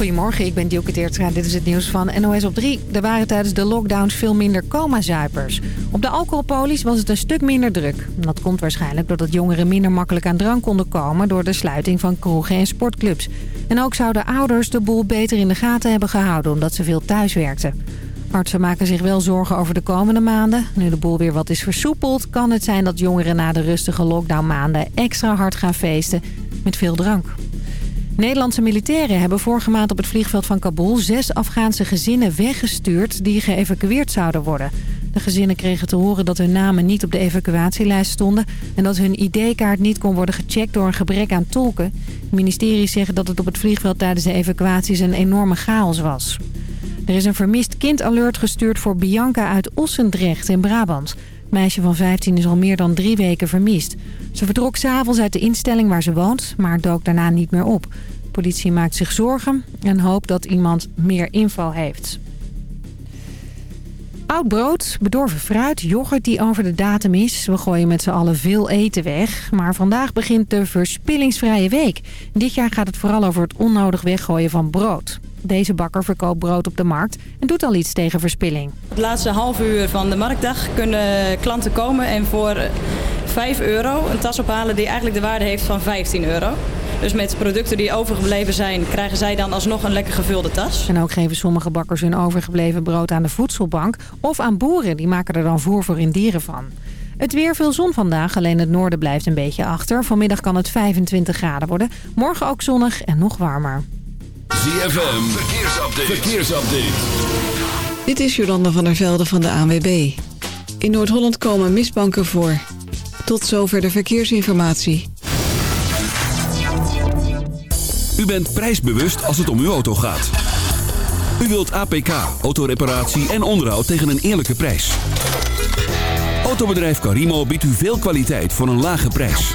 Goedemorgen, ik ben Dielke Teertstra. Dit is het nieuws van NOS op 3. Er waren tijdens de lockdowns veel minder coma-zuipers. Op de alcoholpolies was het een stuk minder druk. Dat komt waarschijnlijk doordat jongeren minder makkelijk aan drank konden komen... door de sluiting van kroegen en sportclubs. En ook zouden ouders de boel beter in de gaten hebben gehouden... omdat ze veel thuis werkten. Artsen maken zich wel zorgen over de komende maanden. Nu de boel weer wat is versoepeld... kan het zijn dat jongeren na de rustige lockdownmaanden extra hard gaan feesten met veel drank. Nederlandse militairen hebben vorige maand op het vliegveld van Kabul... zes Afghaanse gezinnen weggestuurd die geëvacueerd zouden worden. De gezinnen kregen te horen dat hun namen niet op de evacuatielijst stonden... en dat hun ID-kaart niet kon worden gecheckt door een gebrek aan tolken. Ministeries zeggen dat het op het vliegveld tijdens de evacuaties een enorme chaos was. Er is een vermist kindalert gestuurd voor Bianca uit Ossendrecht in Brabant. Meisje van 15 is al meer dan drie weken vermist. Ze vertrok s'avonds uit de instelling waar ze woont, maar dook daarna niet meer op. Politie maakt zich zorgen en hoopt dat iemand meer info heeft. Oud brood, bedorven fruit, yoghurt die over de datum is. We gooien met z'n allen veel eten weg. Maar vandaag begint de verspillingsvrije week. Dit jaar gaat het vooral over het onnodig weggooien van brood. Deze bakker verkoopt brood op de markt en doet al iets tegen verspilling. Het laatste half uur van de marktdag kunnen klanten komen en voor 5 euro een tas ophalen die eigenlijk de waarde heeft van 15 euro. Dus met producten die overgebleven zijn, krijgen zij dan alsnog een lekker gevulde tas. En ook geven sommige bakkers hun overgebleven brood aan de voedselbank... of aan boeren, die maken er dan voer voor in dieren van. Het weer veel zon vandaag, alleen het noorden blijft een beetje achter. Vanmiddag kan het 25 graden worden. Morgen ook zonnig en nog warmer. ZFM, verkeersupdate. verkeersupdate. Dit is Jolanda van der Velde van de ANWB. In Noord-Holland komen mistbanken voor. Tot zover de verkeersinformatie. U bent prijsbewust als het om uw auto gaat. U wilt APK, autoreparatie en onderhoud tegen een eerlijke prijs. Autobedrijf Carimo biedt u veel kwaliteit voor een lage prijs.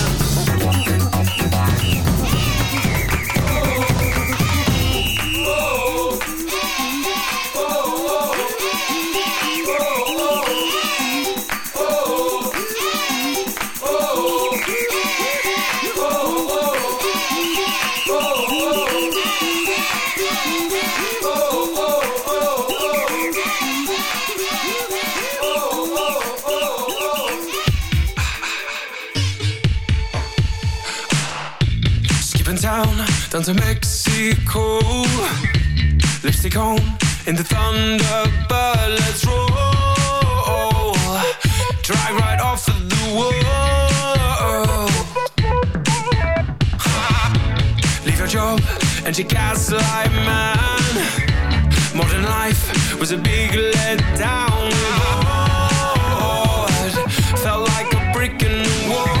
Mexico. Lipstick on in the Thunderbird. Let's roll. Drive right off of the wall. Leave your job and your gaslight man. Modern life was a big letdown. Felt like a brick in the wall.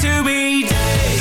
to be. days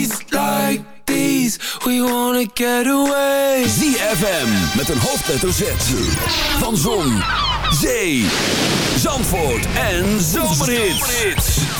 Days like these, we wanna get away. ZFM met een hoofdletter Z. Van Zon, Zee, Zandvoort en Zomerhits.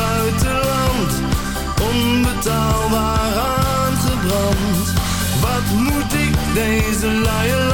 buitenland? Onbetaalbaar aangebrand. Wat moet ik deze luie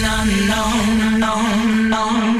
destination unknown, known, known,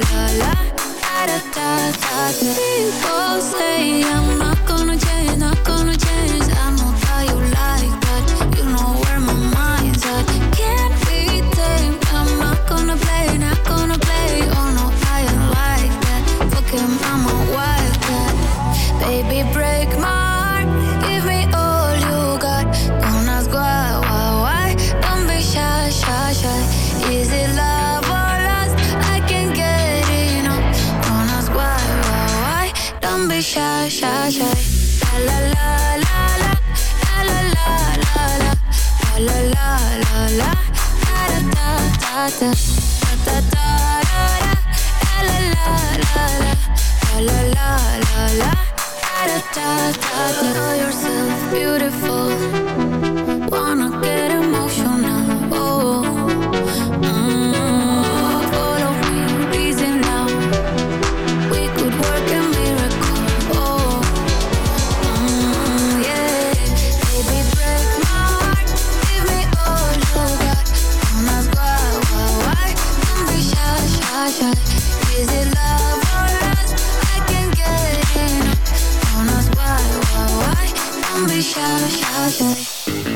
la la la. Da shy.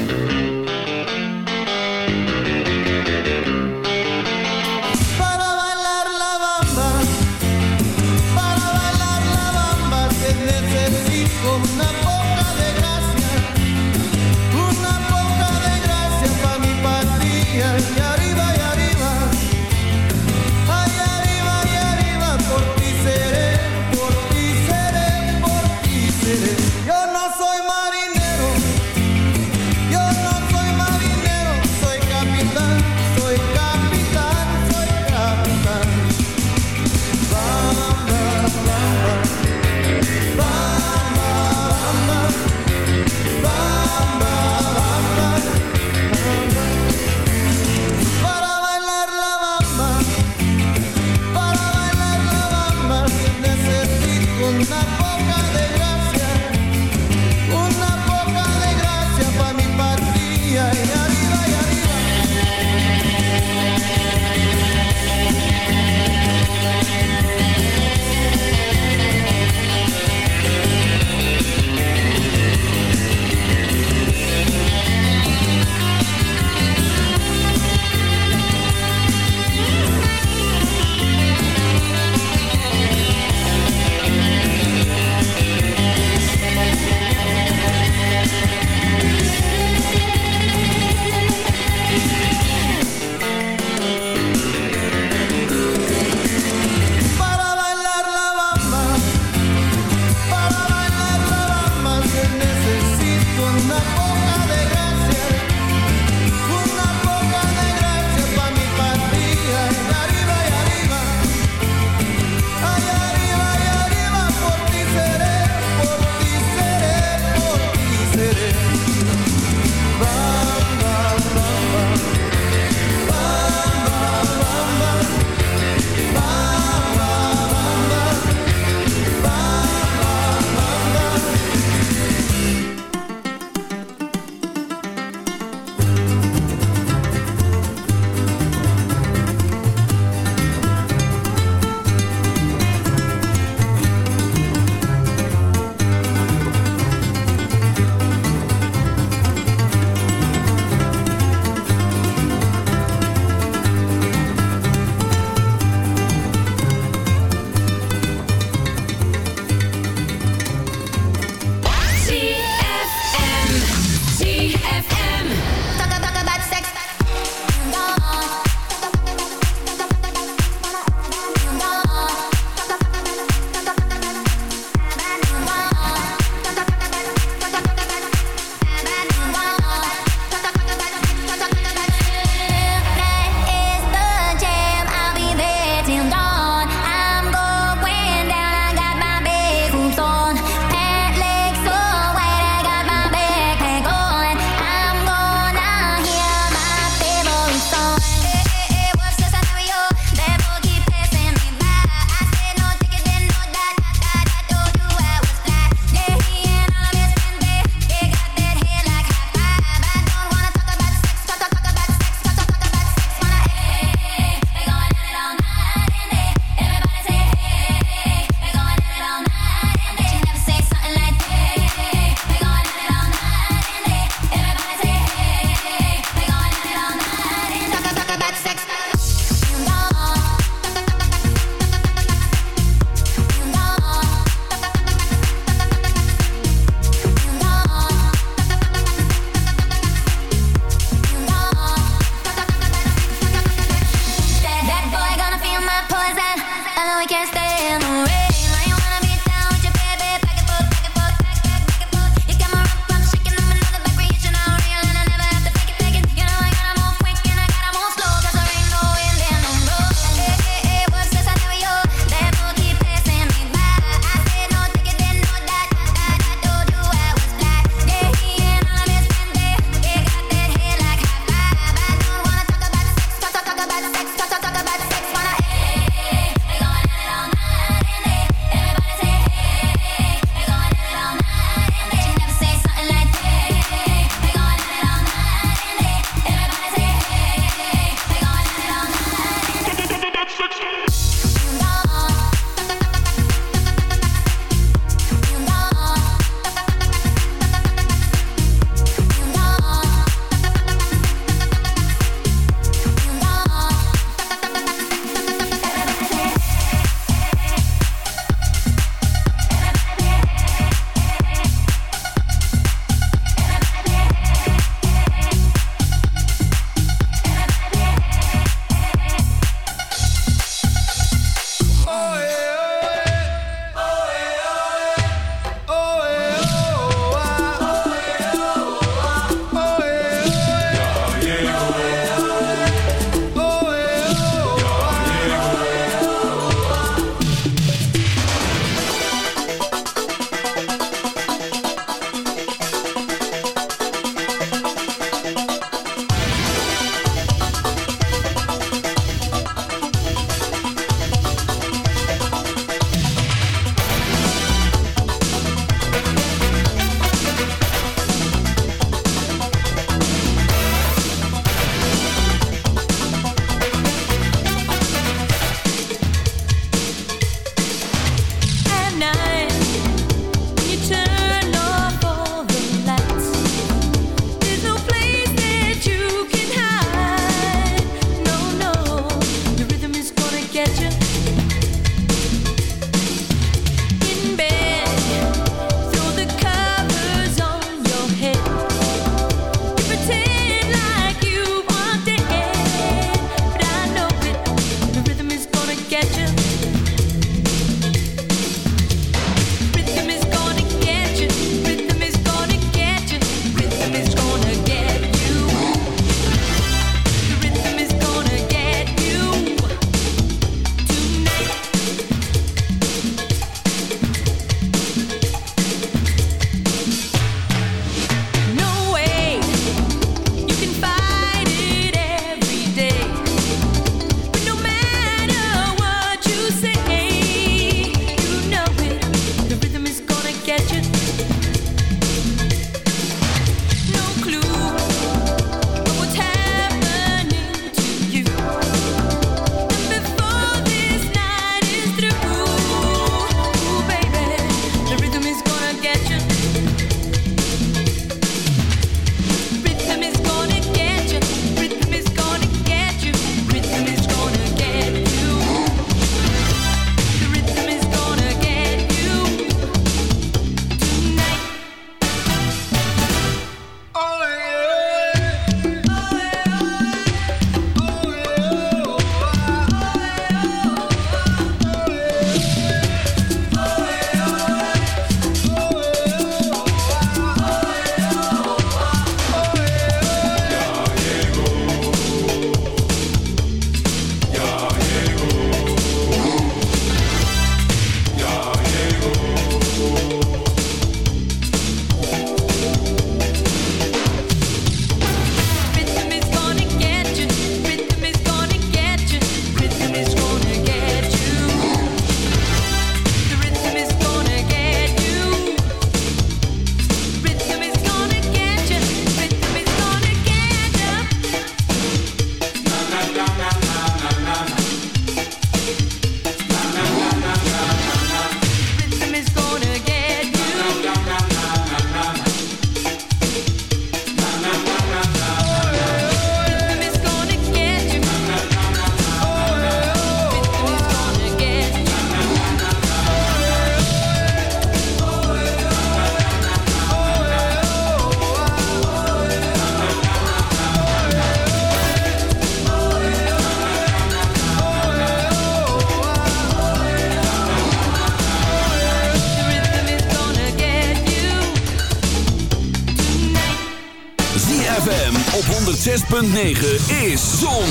106.9 is Zon,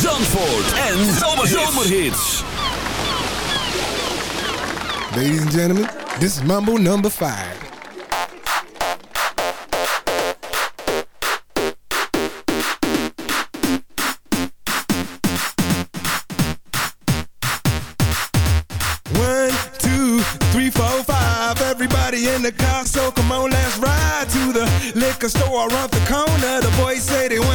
Zandvoort en Zomerhits. Ladies and gentlemen, this is Mambo number five. One, two, three, four, five. Everybody in the car, so come on, let's ride to the liquor store around the corner.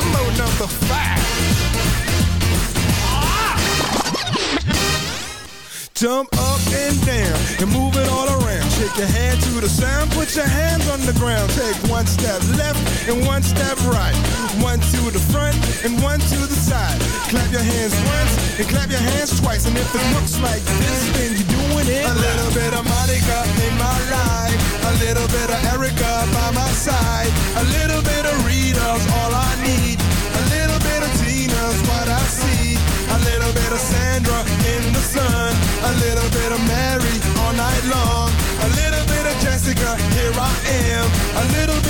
Mambo number five. Jump up and down and move it all around. Shake your hand to the sound, put your hands on the ground. Take one step left and one step right. One to the front and one to the side. Clap your hands once and clap your hands twice. And if it looks like this, then you're doing it. A little bit of Monica here I am. A little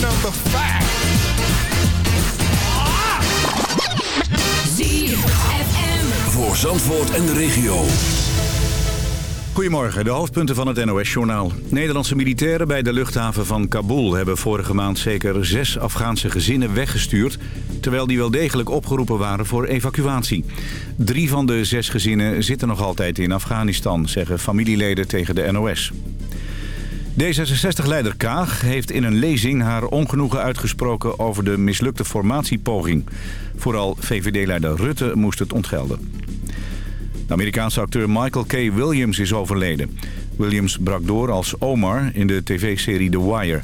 Number five. Voor Zandvoort en de regio. Goedemorgen, de hoofdpunten van het NOS-journaal. Nederlandse militairen bij de luchthaven van Kabul hebben vorige maand zeker zes Afghaanse gezinnen weggestuurd... terwijl die wel degelijk opgeroepen waren voor evacuatie. Drie van de zes gezinnen zitten nog altijd in Afghanistan, zeggen familieleden tegen de NOS. D66-leider Kaag heeft in een lezing haar ongenoegen uitgesproken over de mislukte formatiepoging. Vooral VVD-leider Rutte moest het ontgelden. De Amerikaanse acteur Michael K. Williams is overleden. Williams brak door als Omar in de tv-serie The Wire.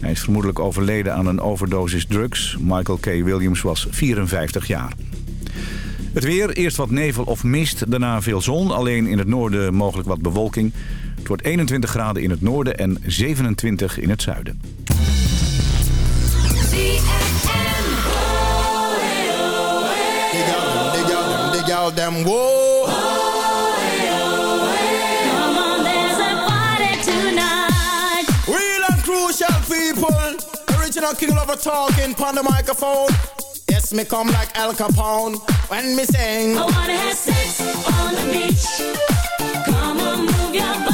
Hij is vermoedelijk overleden aan een overdosis drugs. Michael K. Williams was 54 jaar. Het weer, eerst wat nevel of mist, daarna veel zon. Alleen in het noorden mogelijk wat bewolking. Het wordt 21 graden in het noorden en 27 in het zuiden. Original talking microphone. Yes, me come like Al Capone when me sing. I wanna have sex on the beach. Come on, move your body.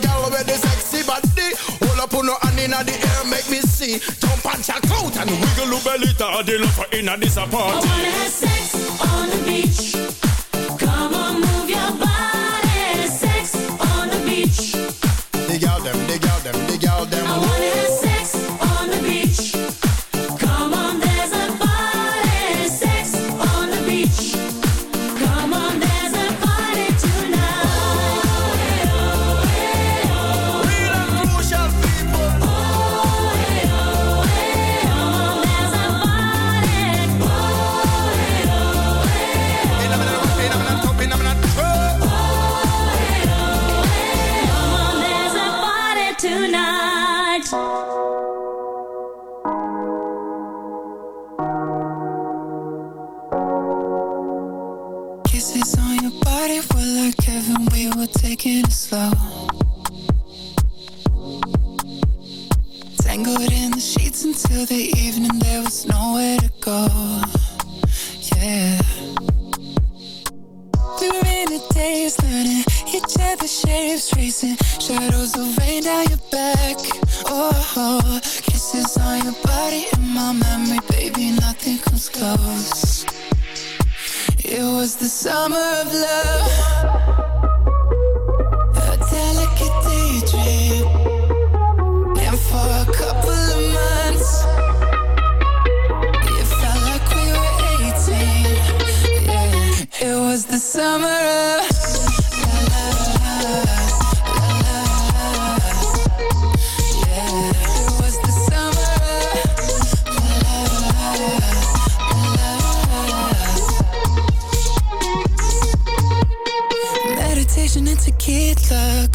Gal with the sexy body. Hold up on no hand inna the air, make me see. Jump and check out and wiggle your belly the love for inna this I wanna have sex on the beach.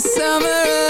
Summer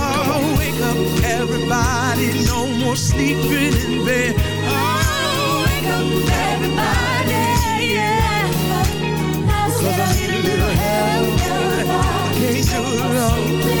Oh, wake up, everybody. No more sleeping in bed. Oh, wake up, everybody. Yeah. I need can't.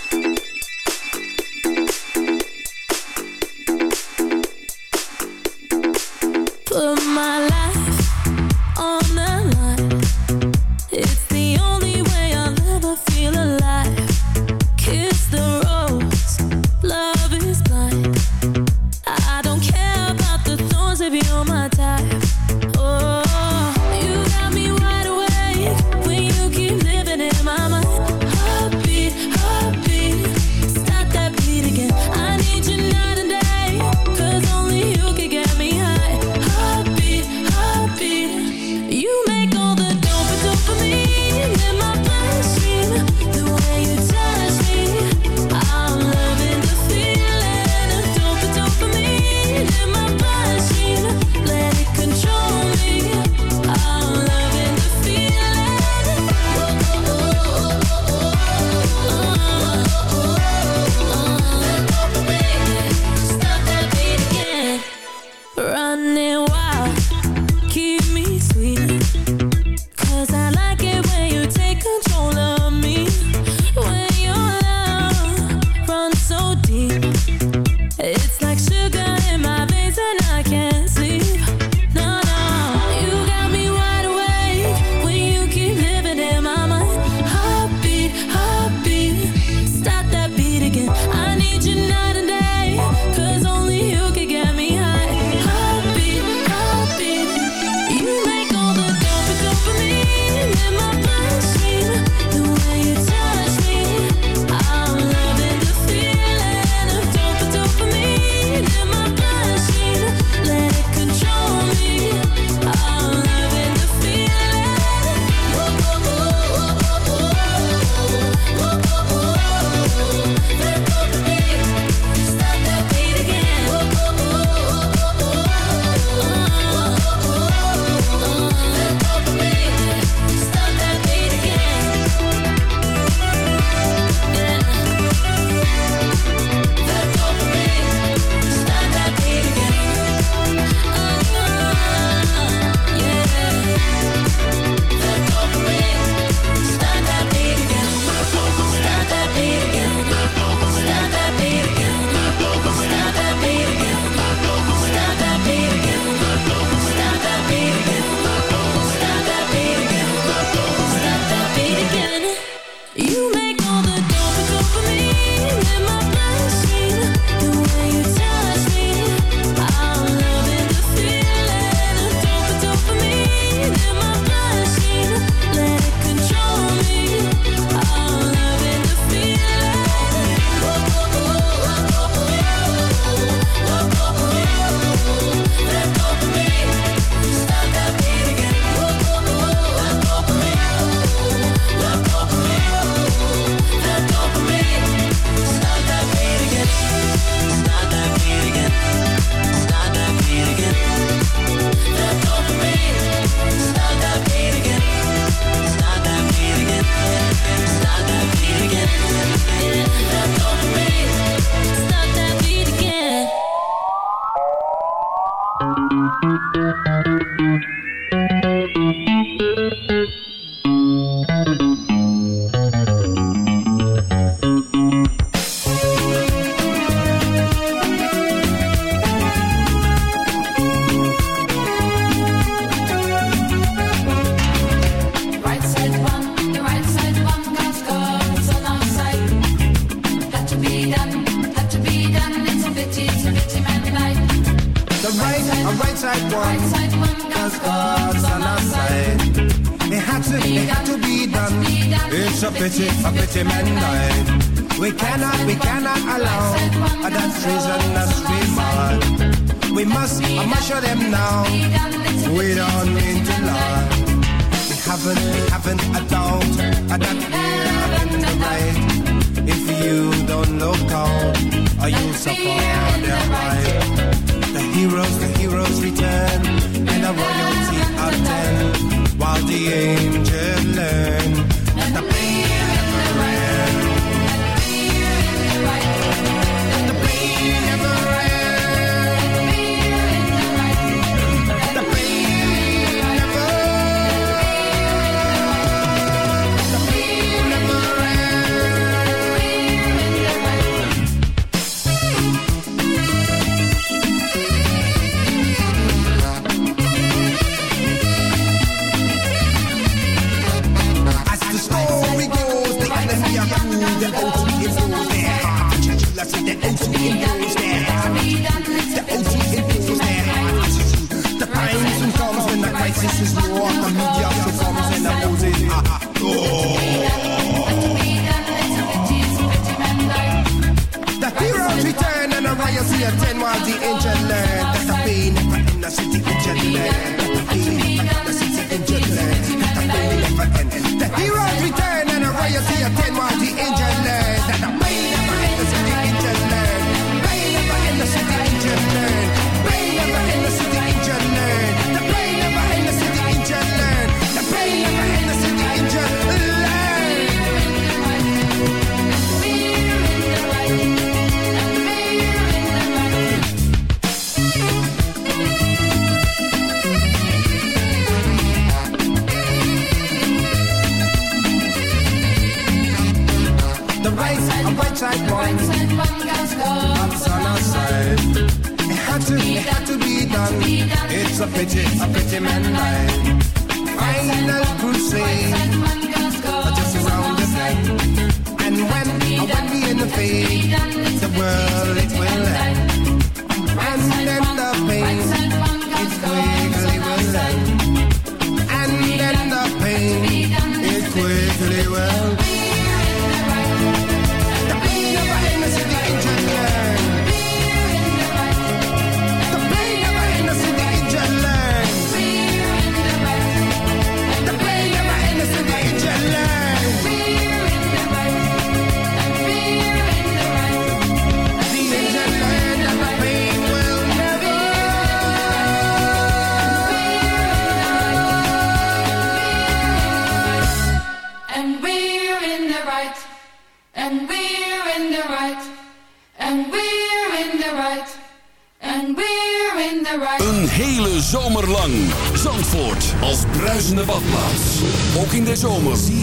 running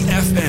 zomer.